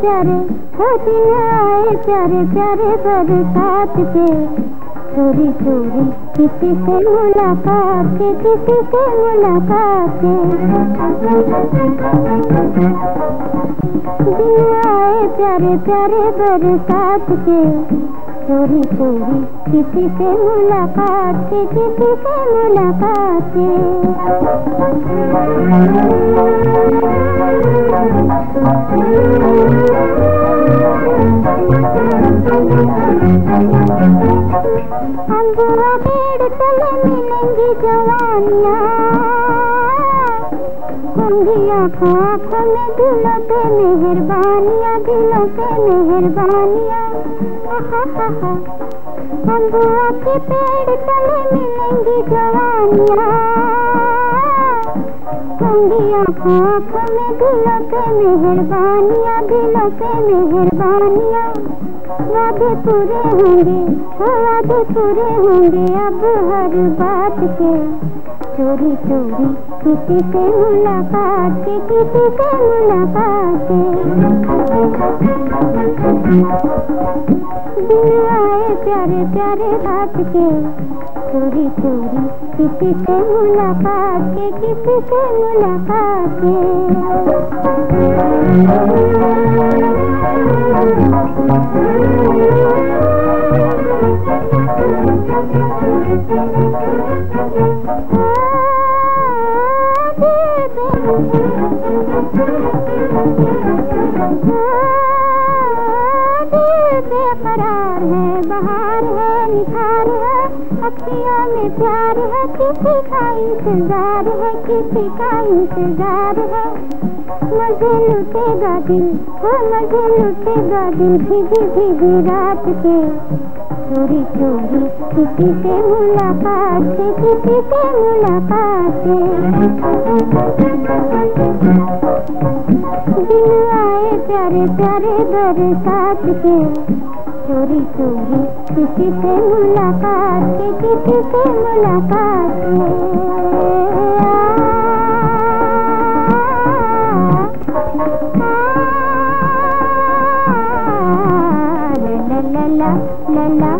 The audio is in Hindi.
प्यारे हो दिन आए प्यारे प्यारे बरसात के। चोरी चोरी, किसी से मुलाकात के, किसी से मुलाकात के। दिन आए प्यारे प्यारे बरसात के। चोरी चोरी, किसी से मुलाकात के, किसी से मुलाकात के। अंगूरा पेड़ तले मिलेंगी जवानियाँ होंगी आँखों आँखों में दिलों पे मेहरबानियाँ दिलों के पेड़ तले मिलेंगी जवानियाँ। में दिलों पे मेहरबानियाँ दिलों पे मेहरबानियाँ वादे पूरे होंगे वादे पूरे होंगे अब हर बात के चोरी चोरी किसी से मुलाकात के किसी से मुलाकात के दिन आए प्यारे प्यारे रात के चोरी चोरी किसी से मुलाकात के किसी से मुलाकात बेकरार है बहार है निखार है अखियों में प्यार है, किसी का इंतज़ार है, किसी का इंतज़ार है। मज़े लुटेगा दिल हो मज़े लुटेगा दिल, भीगी भीगी रात के। चोरी चोरी, किसी से मुलाकात से, किसी से मुलाकात से। दिन आए प्यारे प्यारे बरसात के। चोरी चोरी किसी से मुलाकात के किसी से मुलाकात ला ला ला